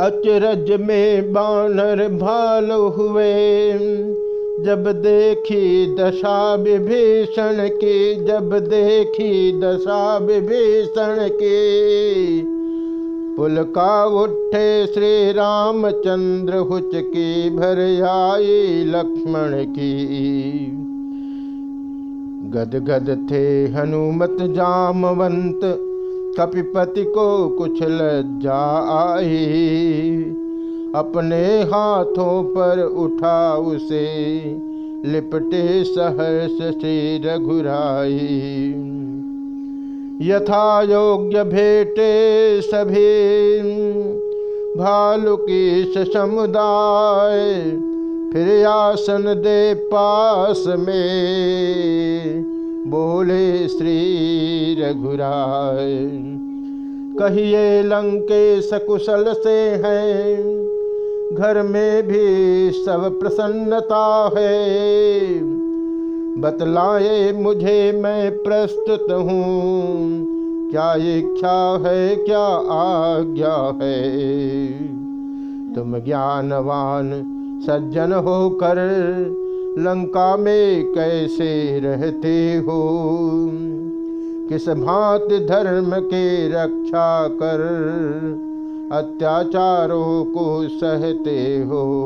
अचरज में बानर भाल हुए। जब देखी दशा विभीषण की, जब देखी दशा विभीषण की पुल का उठे श्री रामचंद्र हुच की, भर आई लक्ष्मण की। गद गद थे हनुमत जामवंत कपिपति को कुछ लज्जा आई अपने हाथों पर उठा उसे, लिपटे सहर्ष से रघुराई। यथा योग्य भेटे सभी भालु की समुदाय, फिर आसन दे पास में। बोले श्री रघुराय, कहिए लंके सकुशल से हैं, घर में भी सब प्रसन्नता है। बतलाए मुझे मैं प्रस्तुत हूँ, क्या इच्छा है, क्या आज्ञा है? तुम ज्ञानवान सज्जन होकर लंका में कैसे रहते हो? किस भांति धर्म के रक्षा कर अत्याचारों को सहते हो?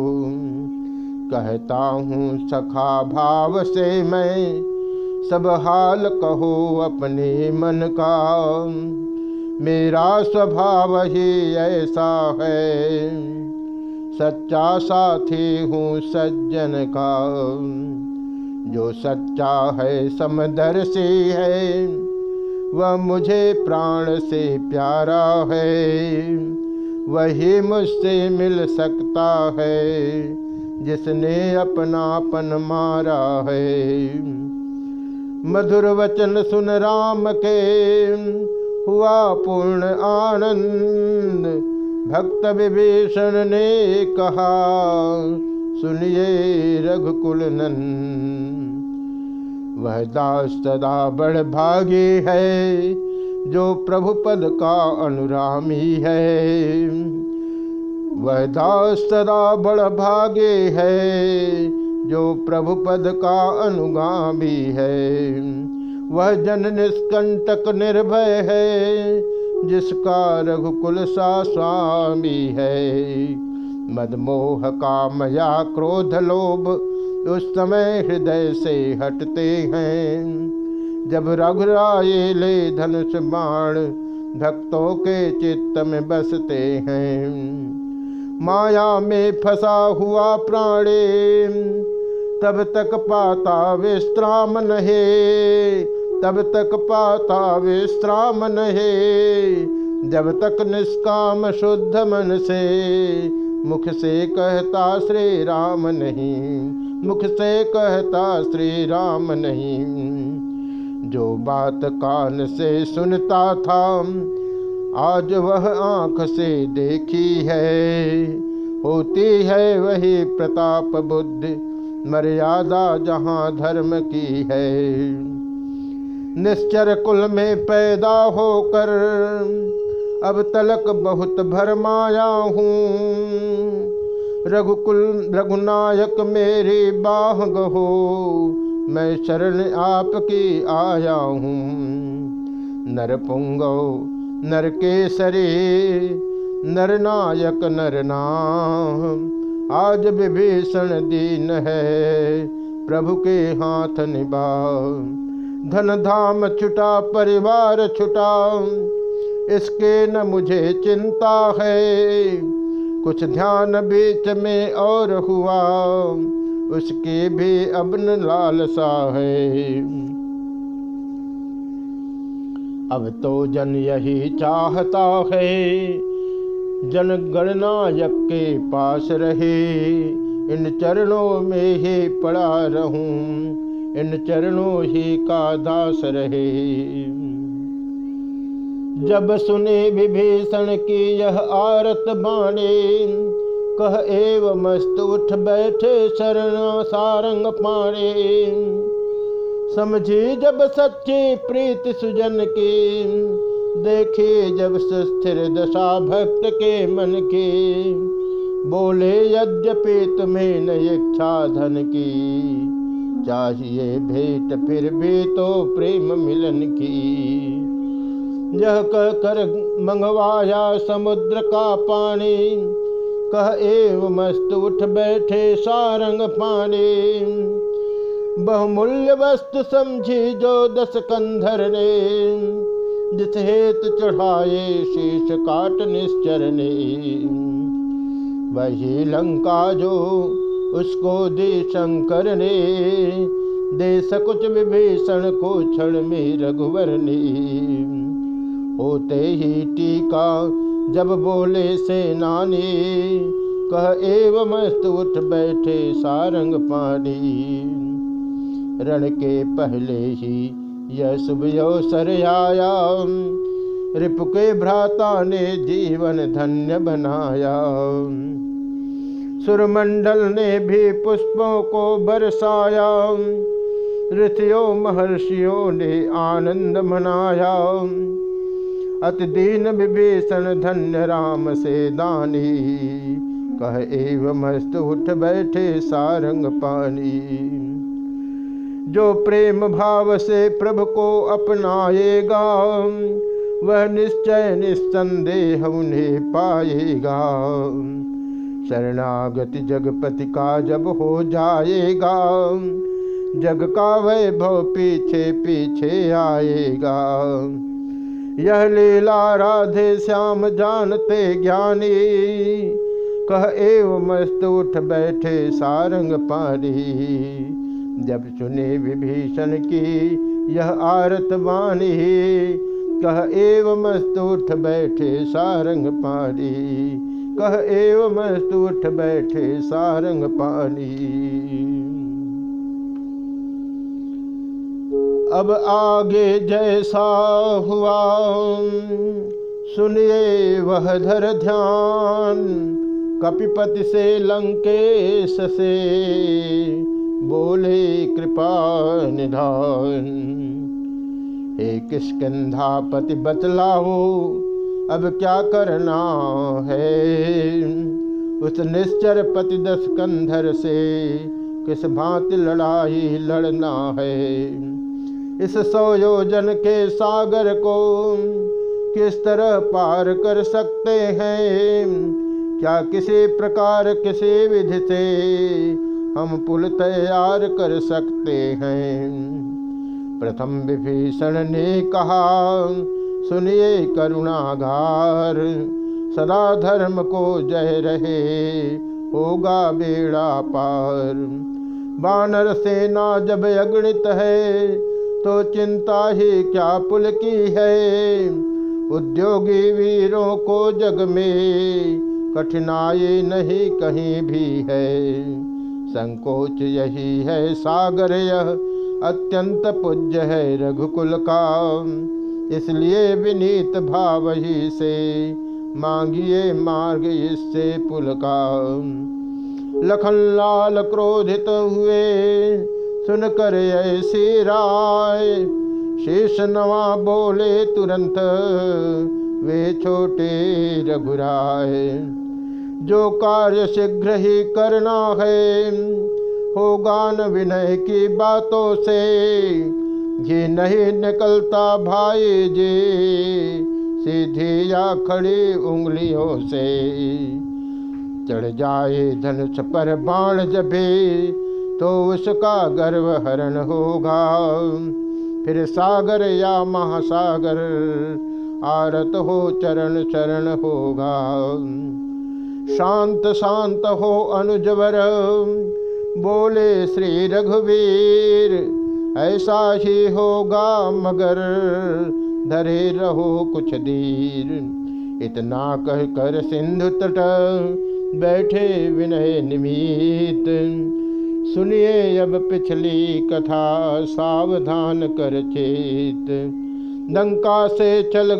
कहता हूँ, सखा भाव से मैं सब हाल कहो अपने मन का। मेरा स्वभाव ही ऐसा है। सच्चा साथी हूँ सज्जन का। जो सच्चा है, समदर्शी है, वह मुझे प्राण से प्यारा है, वही मुझसे मिल सकता है, जिसने अपनापन मारा है। मधुर वचन सुन राम के, हुआ पूर्ण आनंद भक्त विभीषण ने कहा, सुनिए रघुकुल वह दास सदा बड़ भागी है, जो प्रभु पद का अनुरामी है। वह दास सदा बड़ भागे है, जो प्रभु पद का अनुगामी है। वह जन निष्कंटक निर्भय है जिसका रघुकुल सा स्वामी है। मदमोह कामया, क्रोध लोभ, उस समय हृदय से हटते हैं। जब रघुराये ले धनुष बाण, भक्तों के चित्त में बसते हैं। माया में फंसा हुआ प्राणे, तब तक पाता विश्राम नहे। तब तक पाता विश्राम नहे। जब तक निष्काम शुद्ध मन से। मुख से कहता श्री राम नहीं। मुख से कहता श्री राम नहीं। जो बात कान से सुनता था, आज वह आँख से देखी है। होती है वही प्रताप बुद्धि, मर्यादा जहाँ धर्म की है। निश्चर कुल में पैदा होकर अब तलक बहुत भरमाया हूँ। रघुकुल, रघुनायक मेरी बाह गहो मैं शरण आपकी आया हूँ। नरपुंगो नरकेसरी नरनायक नरनाम आज विभीषण दीन है, प्रभु के हाथ निभा। धन धाम छुटा, परिवार छुटा, इसके न मुझे चिंता है। कुछ ध्यान बीच में और हुआ, उसकी भी अब न लालसा है। अब तो जन यही चाहता है, जन गणनायक के पास रहे, इन चरणों में ही पड़ा रहूँ। इन चरणों ही का दास रहे। जब सुने विभीषण की यह आरत बाणे, कह एव मस्त उठ बैठे शरण सारंग पाणे। समझी जब सच्ची प्रीति सुजन की, देखे जब सुस्थिर दशा भक्त के मन के। बोले यद्यपि तुम्हें न इच्छा धन की। चाहिए भेंट, फिर भी तो प्रेम मिलन की। यह कह कर मंगवाया समुद्र का पानी, कह एव मस्त उठ बैठे सारंग पानी। बहुमूल्य वस्तु समझी जो दस कंधर ने, जिस हेतु चढ़ाए शीश काट निश्चर ने। वही लंका जो उसको दे शंकर ने, दे सकुच विभीषण को क्षण में रघुवर ने। होते ही टीका, जब बोले से नानी कह एव मस्त उठ बैठे सारंग पानी। रण के पहले ही यह शुभ अवसर आया, रिपु के भ्राता ने जीवन धन्य बनाया। सुरमंडल ने भी पुष्पों को बरसाया। ऋषियों, महर्षियों ने आनंद मनाया। अति दीन विभीषण धन्य राम से दानी। कह एव मस्त उठ बैठे सारंग पानी। जो प्रेम भाव से प्रभु को अपनाएगा, वह निश्चय निस्संदेह उन्हें पाएगा। शरणागति जगपति का जब हो जाएगा, जग का वैभव पीछे पीछे आएगा। यह लीला राधे श्याम जानते ज्ञानी, कह एव मस्त उठ बैठे सारंग पानी। जब सुने विभीषण की यह आरत वाणी, कह एव मस्त उठ बैठे सारंग पानी। कह एव मस्त उठ बैठे सारंग पानी। अब आगे जैसा हुआ, सुनिए वह धर ध्यान, कपिपति से लंकेश से। बोले कृपा निधान, हे किसकंधापति बतलाओ अब क्या करना है? उस निश्चर पति दस कंधर से किस भांति लड़ाई लड़ना है? इस सौयोजन के सागर को किस तरह पार कर सकते हैं? क्या किसी प्रकार, किसी विधि से हम पुल तैयार कर सकते हैं? प्रथम विभीषण ने कहा सुनिए करुणागार सदा धर्म को जय रहे, होगा बेड़ा पार। बानर सेना जब अगणित है तो चिंता ही क्या पुल की है। उद्योगी वीरों को जग में कठिनाई नहीं कहीं भी है। संकोच यही है सागर, यह अत्यंत पूज्य है रघुकुल का। इसलिए विनीत भाव ही से मांगिए मार्ग इससे पुल का लखन लाल क्रोधित हुए, सुनकर ऐसी राय शेष नवा बोले तुरंत, वे छोटे रघुराय, जो कार्य शीघ्र ही करना है होगा न विनय की बातों से ये नहीं निकलता भाई जी, सीधी या खड़ी उंगलियों से। चढ़ जाए धनुष पर बाण जबे तो उसका गर्व हरण होगा। फिर सागर या महासागर, आरत हो चरण चरण होगा। शांत शांत हो अनुजवर, बोले श्री रघुवीर ऐसा ही होगा मगर धरे रहो कुछ दीर। इतना कह कर सिंधु तट बैठे विनय निमित सुनिए अब पिछली कथा, सावधान कर चेत। लंका से चल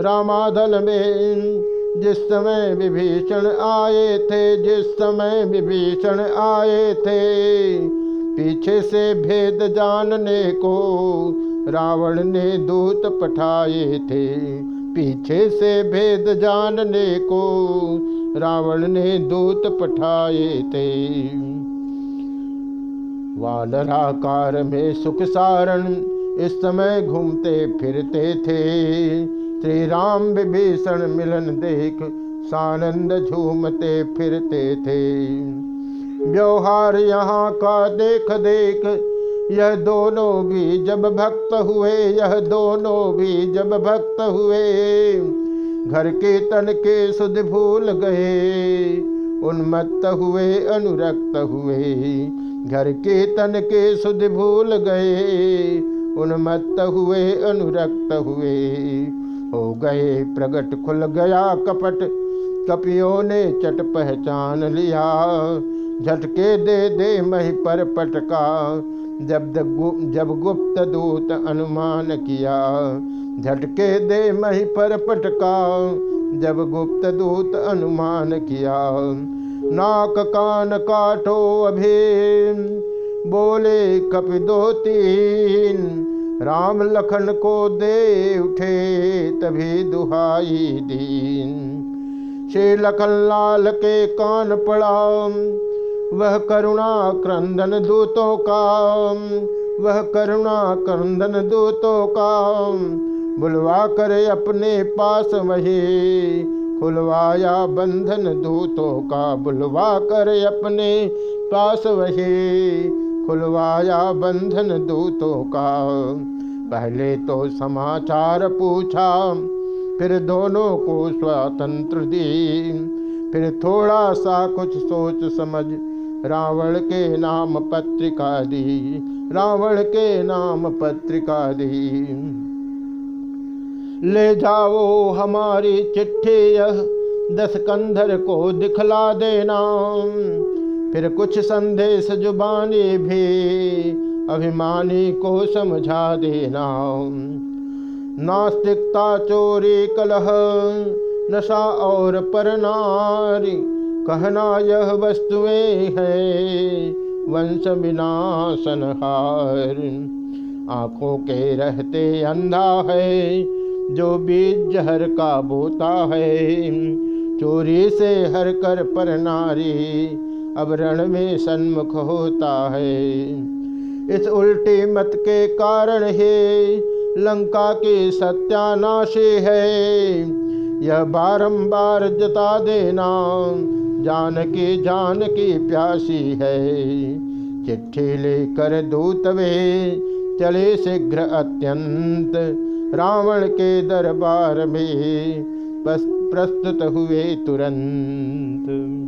रामाधल में जिस समय विभीषण आए थे, जिस समय विभीषण आए थे पीछे से भेद जानने को रावण ने दूत पठाए थे। पीछे से भेद जानने को रावण ने दूत पठाए थे। वानराकार में सुख सारण इस समय घूमते फिरते थे। श्री राम विभीषण मिलन देख सानंद झूमते फिरते थे। व्यवहार यहाँ का देख देख, यह दोनों भी जब भक्त हुए, यह दोनों भी जब भक्त हुए। घर के तन के सुध भूल गए, उन्मत्त हुए, अनुरक्त हुए। घर के तन के सुध भूल गए, उन्मत्त हुए, अनुरक्त हुए। हो गए, प्रगट खुल गया कपट, कपियों ने चट पहचान लिया। झटके दे दे मही पर पटका। जब जब गुप्त दूत अनुमान किया, झटके दे मही पर पटका। जब गुप्त दूत अनुमान किया, नाक कान काटो अभी बोले कपि दो तीन, राम लखन को दे उठे तभी दुहाई दीन। श्री लखन लाल के कान पड़ा। वह करुणा क्रंदन दूतों का। वह करुणा क्रंदन दूतों का। बुलवा कर अपने पास वही। खुलवाया बंधन दूतों का। बुलवा कर अपने पास वही। खुलवाया बंधन दूतों का। पहले तो समाचार पूछा, फिर दोनों को स्वतंत्र दी। फिर थोड़ा सा कुछ सोच समझ रावण के नाम पत्रिका दी रावण के नाम पत्रिका दी ले जाओ हमारी चिट्ठी, यह दस कंधर को दिखला देना। फिर कुछ संदेश जुबानी भी, अभिमानी को समझा देना। नास्तिकता चोरी, कलह, नशा और परनारी कहना यह वस्तुएँ हैं। वंश विनाशन हार। आँखों के रहते अंधा है। जो बीज जहर का बोता है। चोरी से हर कर पर नारी अब रण में सन्मुख होता है। इस उल्टी मत के कारण ही लंका की सत्यानाशी है। यह बारंबार जता देना जानकी जानकी प्यासी है। चिट्ठी लेकर दूत वे चले शीघ्र अत्यंत। रावण के दरबार में प्रस्तुत हुए तुरंत।